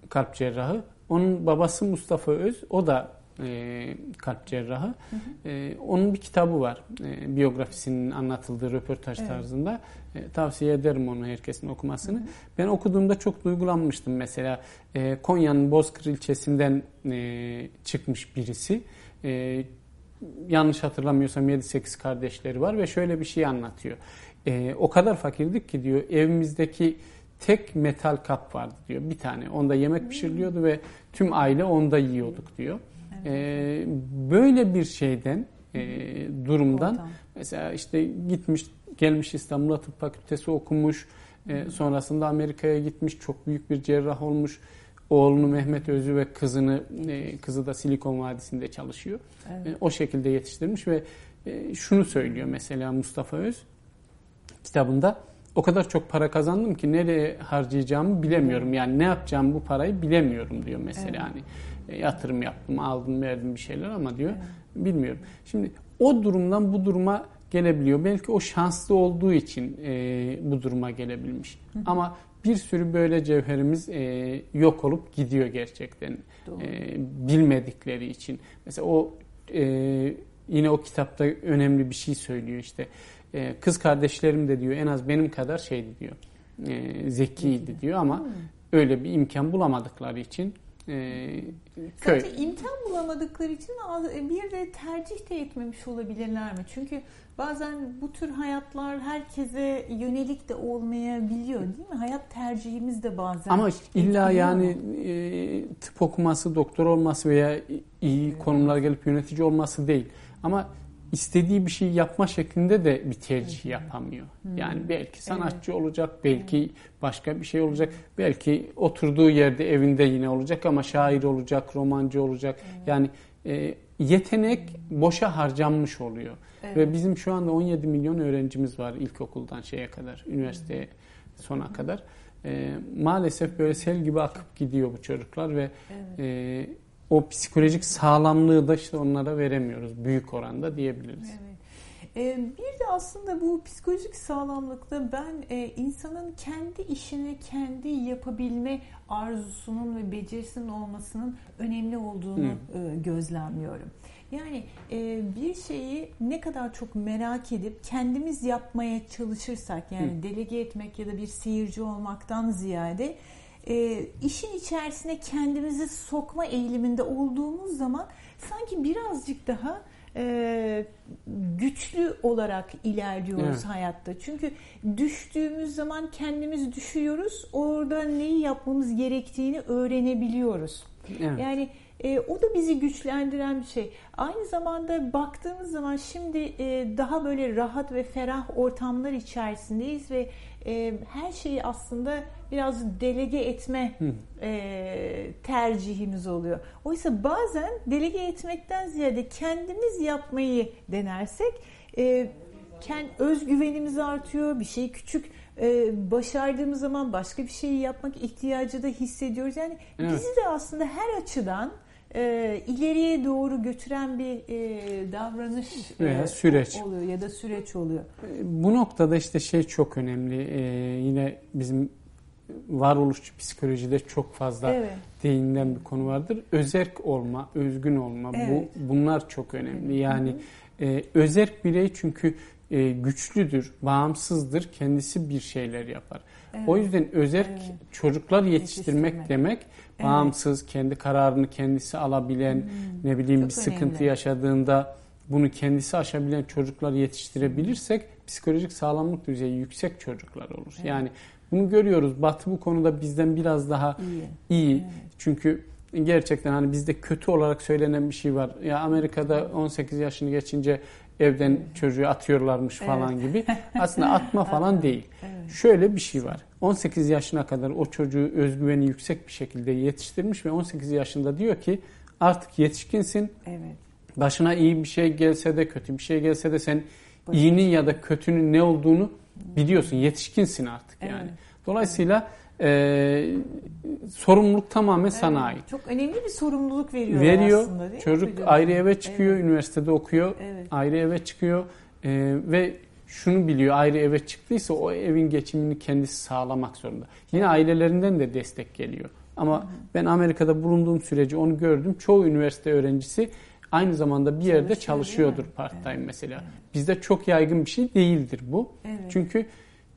kalp cerrahı. Onun babası Mustafa Öz. O da e, kalp cerrahı. Hı hı. E, onun bir kitabı var. E, biyografisinin anlatıldığı röportaj evet. tarzında. E, tavsiye ederim onu herkesin okumasını. Hı hı. Ben okuduğumda çok duygulanmıştım. Mesela e, Konya'nın Bozkır ilçesinden e, çıkmış birisi. E, yanlış hatırlamıyorsam 7-8 kardeşleri var ve şöyle bir şey anlatıyor. E, o kadar fakirdik ki diyor evimizdeki tek metal kap vardı diyor. Bir tane. Onda yemek pişiriliyordu ve tüm aile onda yiyorduk diyor. E, böyle bir şeyden, e, durumdan Ortam. mesela işte gitmiş, gelmiş İstanbul Tıp Fakültesi okumuş, e, sonrasında Amerika'ya gitmiş, çok büyük bir cerrah olmuş. Oğlunu Mehmet Özü ve kızını, e, kızı da Silikon Vadisi'nde çalışıyor. Evet. E, o şekilde yetiştirmiş ve e, şunu söylüyor mesela Mustafa Öz kitabında o kadar çok para kazandım ki nereye harcayacağımı bilemiyorum. Yani ne yapacağım bu parayı bilemiyorum diyor mesela. Evet. Yani e, yatırım yaptım, aldım, verdim bir şeyler ama diyor evet. bilmiyorum. Şimdi o durumdan bu duruma gelebiliyor. Belki o şanslı olduğu için e, bu duruma gelebilmiş. Hı hı. Ama bir sürü böyle cevherimiz e, yok olup gidiyor gerçekten. E, bilmedikleri için. Mesela o e, yine o kitapta önemli bir şey söylüyor işte. E, kız kardeşlerim de diyor en az benim kadar şeydi diyor. E, zekiydi diyor ama hmm. öyle bir imkan bulamadıkları için e, köy. Sadece imkan bulamadıkları için bir de tercih de etmemiş olabilirler mi? Çünkü bazen bu tür hayatlar herkese yönelik de olmayabiliyor değil mi? Hayat tercihimiz de bazen. Ama illa yani e, tıp okuması, doktor olması veya iyi evet. konumlara gelip yönetici olması değil. Ama istediği bir şey yapma şeklinde de bir tercih yapamıyor. Yani belki sanatçı evet. olacak, belki başka bir şey olacak, belki oturduğu yerde evinde yine olacak ama şair olacak, romancı olacak. Yani e, yetenek boşa harcanmış oluyor. Evet. Ve bizim şu anda 17 milyon öğrencimiz var ilkokuldan şeye kadar, üniversiteye sona kadar. E, maalesef böyle sel gibi akıp gidiyor bu çocuklar ve evet. e, o psikolojik sağlamlığı da işte onlara veremiyoruz büyük oranda diyebiliriz. Evet. Ee, bir de aslında bu psikolojik sağlamlıkta ben e, insanın kendi işini kendi yapabilme arzusunun ve becerisinin olmasının önemli olduğunu Hı. E, gözlemliyorum. Yani e, bir şeyi ne kadar çok merak edip kendimiz yapmaya çalışırsak yani Hı. delege etmek ya da bir seyirci olmaktan ziyade e, işin içerisine kendimizi sokma eğiliminde olduğumuz zaman sanki birazcık daha e, güçlü olarak ilerliyoruz evet. hayatta. Çünkü düştüğümüz zaman kendimiz düşüyoruz. Orada neyi yapmamız gerektiğini öğrenebiliyoruz. Evet. Yani e, o da bizi güçlendiren bir şey. Aynı zamanda baktığımız zaman şimdi e, daha böyle rahat ve ferah ortamlar içerisindeyiz ve e, her şeyi aslında biraz delege etme e, tercihimiz oluyor. Oysa bazen delege etmekten ziyade kendimiz yapmayı denersek e, kend, özgüvenimiz artıyor. Bir şey küçük e, başardığımız zaman başka bir şeyi yapmak ihtiyacı da hissediyoruz. Yani evet. bizi de aslında her açıdan e, ileriye doğru götüren bir e, davranış veya e, süreç oluyor ya da süreç oluyor. E, bu noktada işte şey çok önemli. E, yine bizim varoluşçu psikolojide çok fazla evet. değinilen bir konu vardır. Özerk olma, özgün olma evet. bu bunlar çok önemli. Yani e, özerk birey çünkü e, güçlüdür, bağımsızdır, kendisi bir şeyler yapar. Evet. O yüzden özerk evet. çocuklar yetiştirmek, yetiştirmek demek bağımsız, evet. kendi kararını kendisi alabilen, hmm. ne bileyim Çok bir sıkıntı önemli. yaşadığında bunu kendisi aşabilen çocuklar yetiştirebilirsek psikolojik sağlamlık düzeyi yüksek çocuklar olur. Evet. Yani bunu görüyoruz. Batı bu konuda bizden biraz daha iyi. iyi. Evet. Çünkü gerçekten hani bizde kötü olarak söylenen bir şey var. Ya Amerika'da 18 yaşını geçince evden çocuğu atıyorlarmış falan evet. gibi. <laughs> Aslında atma falan değil. Evet. Şöyle bir şey var. 18 yaşına kadar o çocuğu özgüveni yüksek bir şekilde yetiştirmiş ve 18 yaşında diyor ki artık yetişkinsin. Evet. Başına iyi bir şey gelse de kötü bir şey gelse de sen Başka iyinin ya da kötünün ne olduğunu biliyorsun. Yetişkinsin artık yani. Evet. E, sorumluluk tamamen evet, sana ait. Çok önemli bir sorumluluk veriyor, veriyor aslında değil Çocuk mi? ayrı eve çıkıyor, evet. üniversitede okuyor, evet. ayrı eve çıkıyor e, ve şunu biliyor ayrı eve çıktıysa o evin geçimini kendisi sağlamak zorunda. Yine ailelerinden de destek geliyor. Ama Hı-hı. ben Amerika'da bulunduğum sürece onu gördüm. Çoğu üniversite öğrencisi aynı zamanda bir yerde Çalışıyor, çalışıyordur part-time evet. mesela. Evet. Bizde çok yaygın bir şey değildir bu. Evet. Çünkü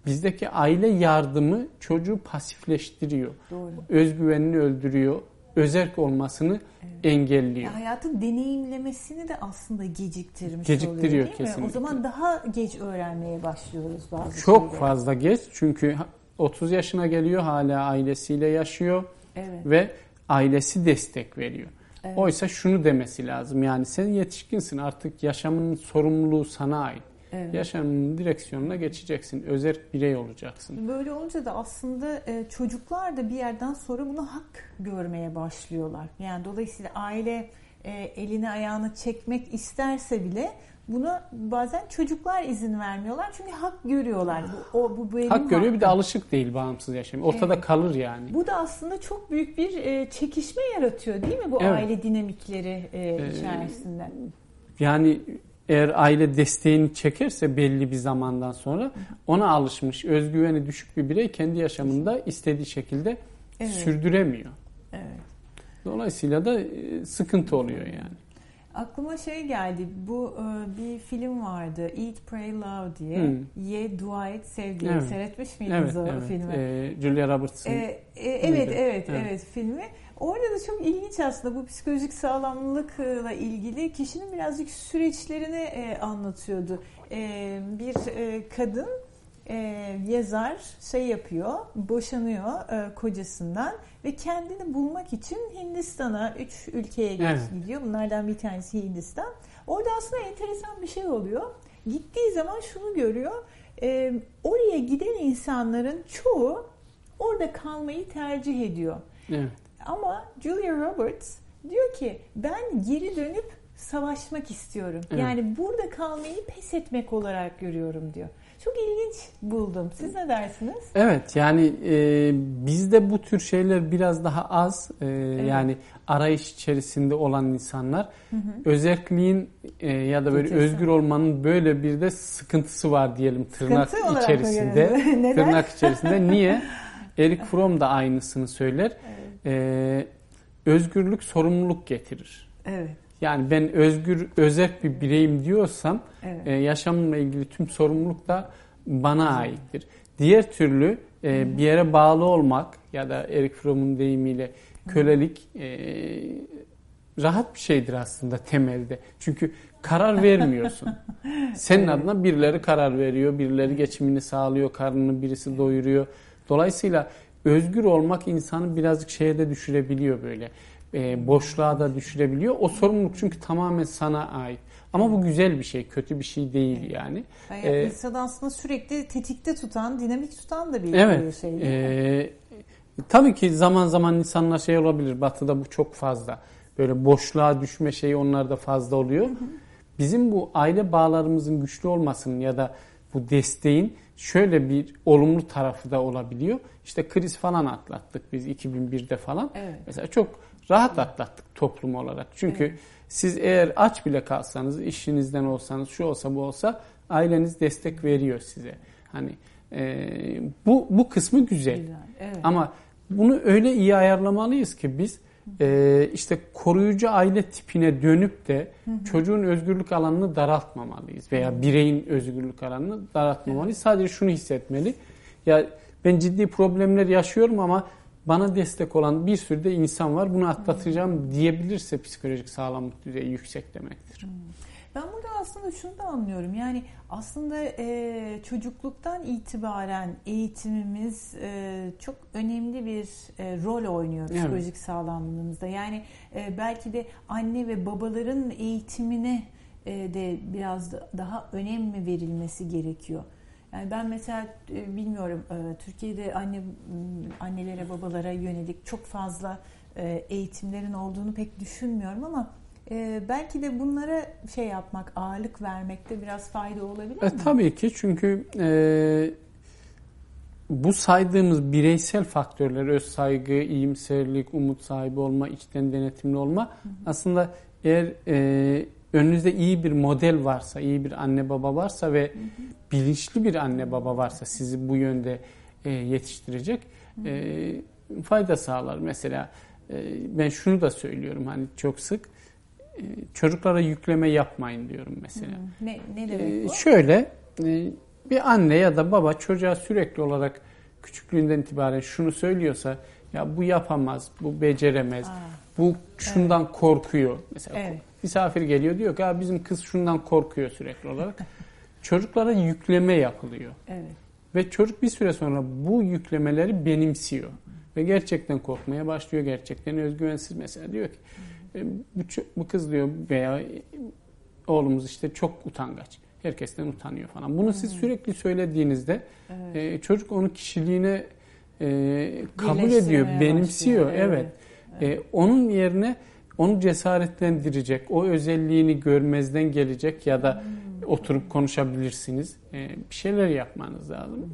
bizdeki aile yardımı çocuğu pasifleştiriyor. Doğru. Özgüvenini öldürüyor. Özerk olmasını evet. engelliyor. Ya hayatın deneyimlemesini de aslında geciktirmiş Geciktiriyor oluyor değil kesinlikle. mi? O zaman daha geç öğrenmeye başlıyoruz bazı Çok şeyleri. fazla geç çünkü 30 yaşına geliyor hala ailesiyle yaşıyor evet. ve ailesi destek veriyor. Evet. Oysa şunu demesi lazım yani sen yetişkinsin artık yaşamının sorumluluğu sana ait. Evet. Yaşamının direksiyonuna geçeceksin. Özel birey olacaksın. Böyle olunca da aslında e, çocuklar da bir yerden sonra bunu hak görmeye başlıyorlar. Yani dolayısıyla aile e, elini ayağını çekmek isterse bile buna bazen çocuklar izin vermiyorlar çünkü hak görüyorlar. Bu, o, bu benim hak görüyor hakkım. bir de alışık değil bağımsız yaşam. Ortada evet. kalır yani. Bu da aslında çok büyük bir e, çekişme yaratıyor değil mi bu evet. aile dinamikleri e, içerisinde? Yani eğer aile desteğini çekerse belli bir zamandan sonra ona alışmış, özgüveni düşük bir birey kendi yaşamında istediği şekilde Evet. sürdüremiyor. Evet. Dolayısıyla da e, sıkıntı oluyor yani. Aklıma şey geldi. Bu e, bir film vardı. Eat, Pray, Love diye. Hmm. Ye, dua et, sev diye. Evet. Seyretmiş miydiniz Evet, o evet. filmi? Ee, Julia Roberts'ın E, e, evet, evet, Evet. evet filmi. Orada da çok ilginç aslında bu psikolojik sağlamlıkla ilgili kişinin birazcık süreçlerini e, anlatıyordu. E, bir e, kadın e, yazar şey yapıyor, boşanıyor e, kocasından ve kendini bulmak için Hindistan'a, üç ülkeye Evet. gidiyor. Bunlardan bir tanesi Hindistan. Orada aslında enteresan bir şey oluyor. Gittiği zaman şunu görüyor. e, oraya giden insanların çoğu orada kalmayı tercih ediyor. evet. Ama Julia Roberts diyor ki ben geri dönüp savaşmak istiyorum. Evet. Yani burada kalmayı pes etmek olarak görüyorum diyor. Çok ilginç buldum. Siz ne dersiniz? Evet yani e, bizde bu tür şeyler biraz daha az E, yani arayış içerisinde olan insanlar özerkliğin e, ya da böyle Enteresan. özgür olmanın böyle bir de sıkıntısı var diyelim tırnak Sıkıntı içerisinde. <laughs> tırnak içerisinde. Niye? <laughs> Eric Fromm da aynısını söyler. E, özgürlük sorumluluk getirir. Evet. Yani ben özgür, özerk bir bireyim diyorsam Evet. e, yaşamımla ilgili tüm sorumluluk da bana aittir. Diğer türlü e, bir yere bağlı olmak ya da Eric Fromm'un deyimiyle kölelik e, rahat bir şeydir aslında temelde. Çünkü karar vermiyorsun. <laughs> Senin Evet. adına birileri karar veriyor, birileri geçimini sağlıyor, karnını birisi doyuruyor. Dolayısıyla özgür olmak insanı birazcık şeye de düşürebiliyor böyle. E, boşluğa da düşürebiliyor. O sorumluluk çünkü tamamen sana ait. Ama bu güzel bir şey, kötü bir şey değil yani. Yani Ee, insanı aslında sürekli tetikte tutan, dinamik tutan da bir Evet. şey. değil mi? e, tabii ki zaman zaman insanlar şey olabilir. Batı'da bu çok fazla. Böyle boşluğa düşme şeyi onlarda fazla oluyor. Bizim bu aile bağlarımızın güçlü olmasının ya da bu desteğin şöyle bir olumlu tarafı da olabiliyor. İşte kriz falan atlattık biz 2001'de falan. Evet. Mesela çok rahat atlattık toplum olarak. Çünkü Evet. siz eğer aç bile kalsanız, işinizden olsanız, şu olsa bu olsa aileniz destek veriyor size. Hani e, bu bu kısmı güzel. Güzel. Evet. Ama bunu öyle iyi ayarlamalıyız ki biz e, işte koruyucu aile tipine dönüp de çocuğun özgürlük alanını daraltmamalıyız veya bireyin özgürlük alanını daraltmamalıyız. Sadece şunu hissetmeli. Ya ben ciddi problemler yaşıyorum ama bana destek olan bir sürü de insan var. Bunu atlatacağım diyebilirse psikolojik sağlamlık düzeyi yüksek demektir. Ben burada aslında şunu da anlıyorum. Yani aslında e, çocukluktan itibaren eğitimimiz e, çok önemli bir e, rol oynuyor Evet. psikolojik sağlamlığımızda. Yani e, belki de anne ve babaların eğitimine e, de biraz da- daha önem mi verilmesi gerekiyor? Yani ben mesela e, bilmiyorum e, Türkiye'de anne annelere babalara yönelik çok fazla e, eğitimlerin olduğunu pek düşünmüyorum ama e, belki de bunlara şey yapmak, ağırlık vermekte biraz fayda olabilir E, mi? tabii ki çünkü e, bu saydığımız bireysel faktörler, öz saygı, iyimserlik, umut sahibi olma, içten denetimli olma aslında eğer e, önünüzde iyi bir model varsa, iyi bir anne baba varsa ve bilinçli bir anne baba varsa sizi bu yönde e, yetiştirecek e, fayda sağlar. Mesela e, ben şunu da söylüyorum hani çok sık e, çocuklara yükleme yapmayın diyorum mesela. Hı. Ne, ne demek Ee, bu? şöyle e, bir anne ya da baba çocuğa sürekli olarak küçüklüğünden itibaren şunu söylüyorsa ya bu yapamaz, bu beceremez, Aa, bu şundan korkuyor. Mesela Evet. Misafir geliyor diyor ki "Ya bizim kız şundan korkuyor sürekli olarak. <laughs> Çocuklara yükleme yapılıyor. evet. Ve çocuk bir süre sonra bu yüklemeleri benimsiyor. Ve gerçekten korkmaya başlıyor. Gerçekten özgüvensiz mesela diyor ki "E, bu, bu kız diyor veya oğlumuz işte çok utangaç. Herkesten utanıyor falan. Bunu siz sürekli söylediğinizde evet. e, çocuk onu kişiliğine e, kabul Birleştirmeye ediyor, benimsiyor. başlıyor. Evet. E, onun yerine onu cesaretlendirecek, o özelliğini görmezden gelecek ya da Hmm. oturup konuşabilirsiniz. E, bir şeyler yapmanız lazım.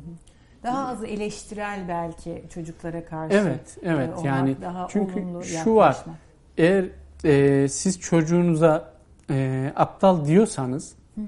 Daha az eleştirel belki çocuklara karşı. Evet, evet. e, olmak, Yani daha çünkü şu var. Eğer e, siz çocuğunuza e, aptal diyorsanız Hı hı.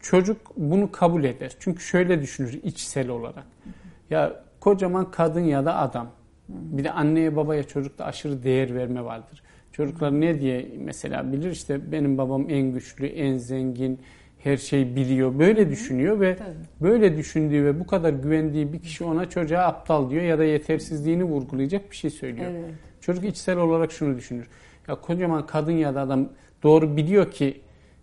Çocuk bunu kabul eder. Çünkü şöyle düşünür içsel olarak. Hı hı. Ya kocaman kadın ya da adam. Hı hı. Bir de anneye babaya çocukta aşırı değer verme vardır. Çocuklar ne diye mesela bilir işte benim babam en güçlü, en zengin, her şeyi biliyor. Böyle düşünüyor ve Tabii. böyle düşündüğü ve bu kadar güvendiği bir kişi ona çocuğa aptal diyor ya da yetersizliğini vurgulayacak bir şey söylüyor. Evet. Çocuk içsel olarak şunu düşünür. Ya kocaman kadın ya da adam doğru biliyor ki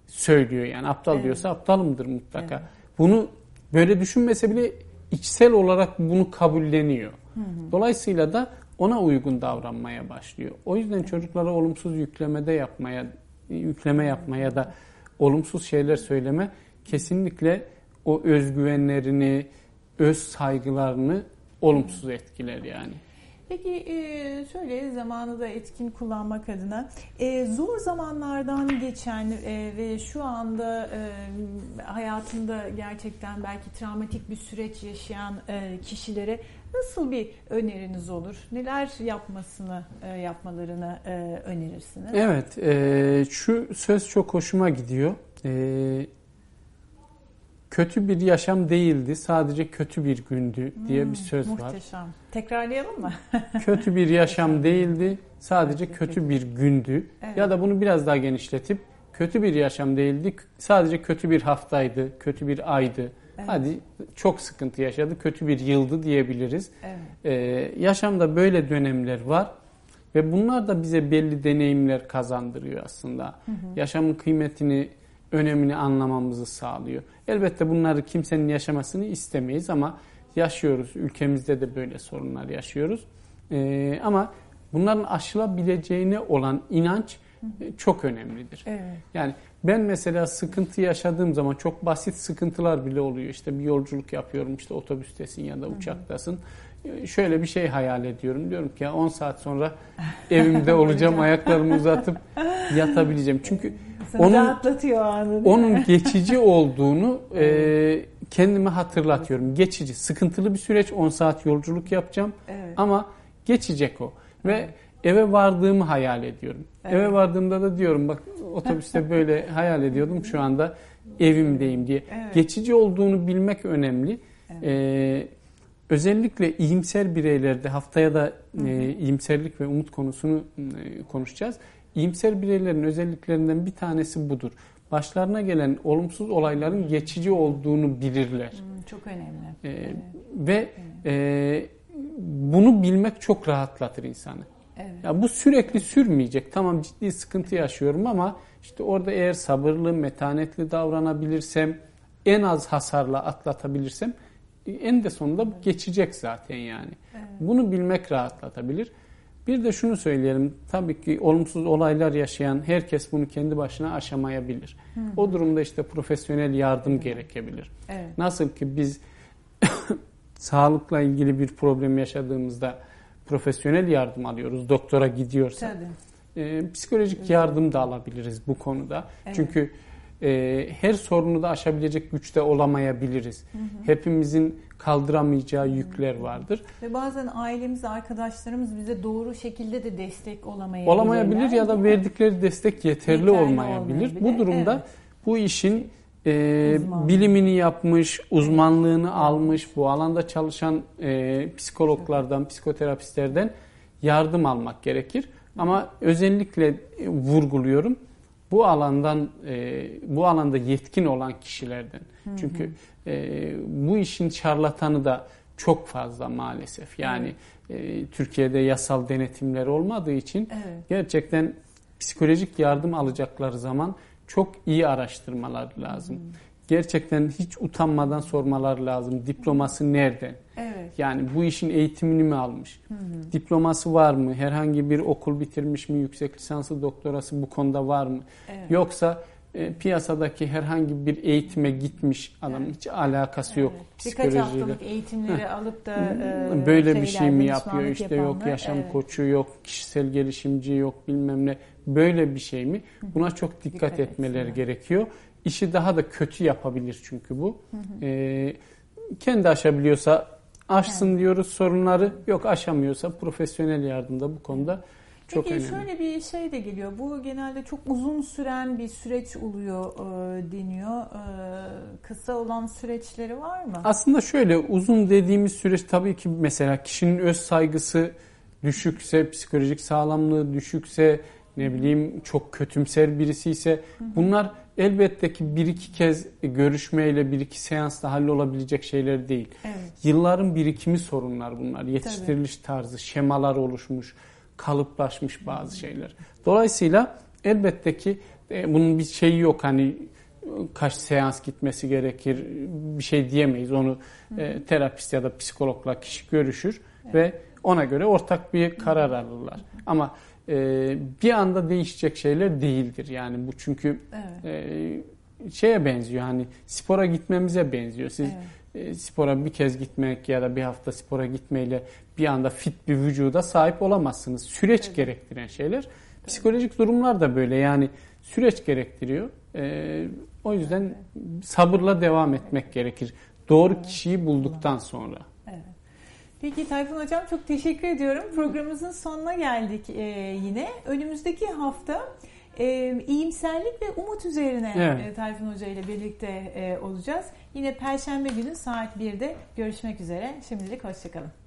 söylüyor yani aptal evet. diyorsa aptalımdır mutlaka. Evet. Bunu böyle düşünmese bile içsel olarak bunu kabulleniyor. Hı hı. Dolayısıyla da ona uygun davranmaya başlıyor. O yüzden çocuklara olumsuz yüklemede yapmaya yükleme yapmaya da olumsuz şeyler söyleme kesinlikle o özgüvenlerini, öz saygılarını olumsuz etkiler yani. Peki e, şöyle zamanı da etkin kullanmak adına e, zor zamanlardan geçen e, ve şu anda hayatında gerçekten belki travmatik bir süreç yaşayan kişilere nasıl bir öneriniz olur? Neler yapmasını yapmalarını önerirsiniz? Evet, şu söz çok hoşuma gidiyor kötü bir yaşam değildi, sadece kötü bir gündü diye hmm, bir söz muhteşem. var. Muhteşem. Tekrarlayalım mı? <laughs> kötü bir yaşam değildi, sadece kötü bir gündü. Evet. Ya da bunu biraz daha genişletip kötü bir yaşam değildi, sadece kötü bir haftaydı, kötü bir aydı. Evet. Hadi çok sıkıntı yaşadı, kötü bir yıldı diyebiliriz. Evet. Ee, yaşamda böyle dönemler var ve bunlar da bize belli deneyimler kazandırıyor aslında. Hı hı. Yaşamın kıymetini önemini anlamamızı sağlıyor. Elbette bunları kimsenin yaşamasını istemeyiz ama yaşıyoruz. Ülkemizde de böyle sorunlar yaşıyoruz. Ee, ama bunların aşılabileceğine olan inanç e, çok önemlidir. Evet. Yani ben mesela sıkıntı yaşadığım zaman çok basit sıkıntılar bile oluyor. İşte bir yolculuk yapıyorum işte otobüstesin ya da uçaktasın. Şöyle bir şey hayal ediyorum. Diyorum ki ya 10 saat sonra evimde olacağım, <laughs> ayaklarımı uzatıp yatabileceğim. Çünkü Seni onun rahatlatıyor anını. Onun <laughs> geçici olduğunu e, kendime hatırlatıyorum. Geçici, sıkıntılı bir süreç. 10 saat yolculuk yapacağım. Evet. Ama geçecek o. Ve evet. eve vardığımı hayal ediyorum. Evet. Eve vardığımda da diyorum bak otobüste <laughs> böyle hayal ediyordum. Şu anda evimdeyim diye. Evet. Geçici olduğunu bilmek önemli. Evet. Ee, özellikle iyimser bireylerde haftaya da e, iyimserlik ve umut konusunu e, konuşacağız. İyimser bireylerin özelliklerinden bir tanesi budur. Başlarına gelen olumsuz olayların geçici olduğunu bilirler. Hmm, çok önemli. Ee, evet. Ve e, bunu bilmek çok rahatlatır insanı. Evet. Ya bu sürekli sürmeyecek. Tamam ciddi sıkıntı yaşıyorum ama işte orada eğer sabırlı, metanetli davranabilirsem, en az hasarla atlatabilirsem en de sonunda geçecek zaten yani. Evet. Bunu bilmek rahatlatabilir. Bir de şunu söyleyelim. Tabii ki olumsuz olaylar yaşayan herkes bunu kendi başına aşamayabilir. Hı hı. O durumda işte profesyonel yardım hı. gerekebilir. Evet. Nasıl ki biz <coughs> sağlıkla ilgili bir problem yaşadığımızda profesyonel yardım alıyoruz. Doktora gidiyorsak. E, psikolojik yardım da alabiliriz bu konuda. Evet. Çünkü e, her sorunu da aşabilecek güçte olamayabiliriz. Hı hı. Hepimizin kaldıramayacağı yükler vardır. Ve bazen ailemiz, arkadaşlarımız bize doğru şekilde de destek olamayabilir. Olamayabilir ya da verdikleri destek yeterli, yeterli olmayabilir. olmayabilir. Bu durumda evet. bu işin e, bilimini yapmış, uzmanlığını almış, bu alanda çalışan e, psikologlardan, psikoterapistlerden yardım almak gerekir. Ama özellikle vurguluyorum bu alandan e, bu alanda yetkin olan kişilerden. Hı hı. Çünkü e, bu işin şarlatanı da çok fazla maalesef. Yani e, Türkiye'de yasal denetimler olmadığı için evet. gerçekten psikolojik yardım alacakları zaman çok iyi araştırmalar lazım. Hı. Gerçekten hiç utanmadan sormalar lazım. Diploması nereden? Evet. Yani bu işin eğitimini mi almış? Hı hı. Diploması var mı? Herhangi bir okul bitirmiş mi? Yüksek lisansı, doktorası bu konuda var mı? Evet. Yoksa e, piyasadaki herhangi bir eğitime gitmiş adam evet. hiç alakası evet. yok Birkaç haftalık eğitimleri alıp da e, böyle bir şey mi yapıyor? İşte yapanlar. yok yaşam evet. koçu, yok kişisel gelişimci, yok bilmem ne. Böyle bir şey mi? Buna çok dikkat, dikkat etmeleri etsinler. gerekiyor. İşi daha da kötü yapabilir çünkü bu. Hı hı. E, kendi aşabiliyorsa aşsın evet. diyoruz sorunları. Yok aşamıyorsa profesyonel yardımda bu konuda Çok Peki önemli. şöyle bir şey de geliyor. Bu genelde çok uzun süren bir süreç oluyor e, deniyor. E, kısa olan süreçleri var mı? Aslında şöyle uzun dediğimiz süreç tabii ki mesela kişinin öz saygısı düşükse, psikolojik sağlamlığı düşükse, ne bileyim çok kötümser birisi ise bunlar elbette ki bir iki kez görüşmeyle bir iki seansla hallolabilecek şeyler değil. Evet. Yılların birikimi sorunlar bunlar. Yetiştiriliş tarzı, şemalar oluşmuş, kalıplaşmış bazı şeyler. Dolayısıyla elbette ki e, bunun bir şeyi yok hani kaç seans gitmesi gerekir bir şey diyemeyiz. Onu e, terapist ya da psikologla kişi görüşür ve ona göre ortak bir karar alırlar. Ama e, bir anda değişecek şeyler değildir. Yani bu çünkü Evet. e, şeye benziyor hani spora gitmemize benziyor. Siz Evet. e, spora bir kez gitmek ya da bir hafta spora gitmeyle bir anda fit bir vücuda sahip olamazsınız. Süreç Evet. gerektiren şeyler. Psikolojik durumlar da böyle yani süreç gerektiriyor. E, o yüzden sabırla devam etmek gerekir. Doğru kişiyi bulduktan sonra. Peki Tayfun Hocam çok teşekkür ediyorum. Programımızın sonuna geldik e, yine. Önümüzdeki hafta e, iyimserlik ve umut üzerine Evet. e, Tayfun Hoca ile birlikte e, olacağız. Yine Perşembe günü saat 1'de görüşmek üzere. Şimdilik hoşçakalın.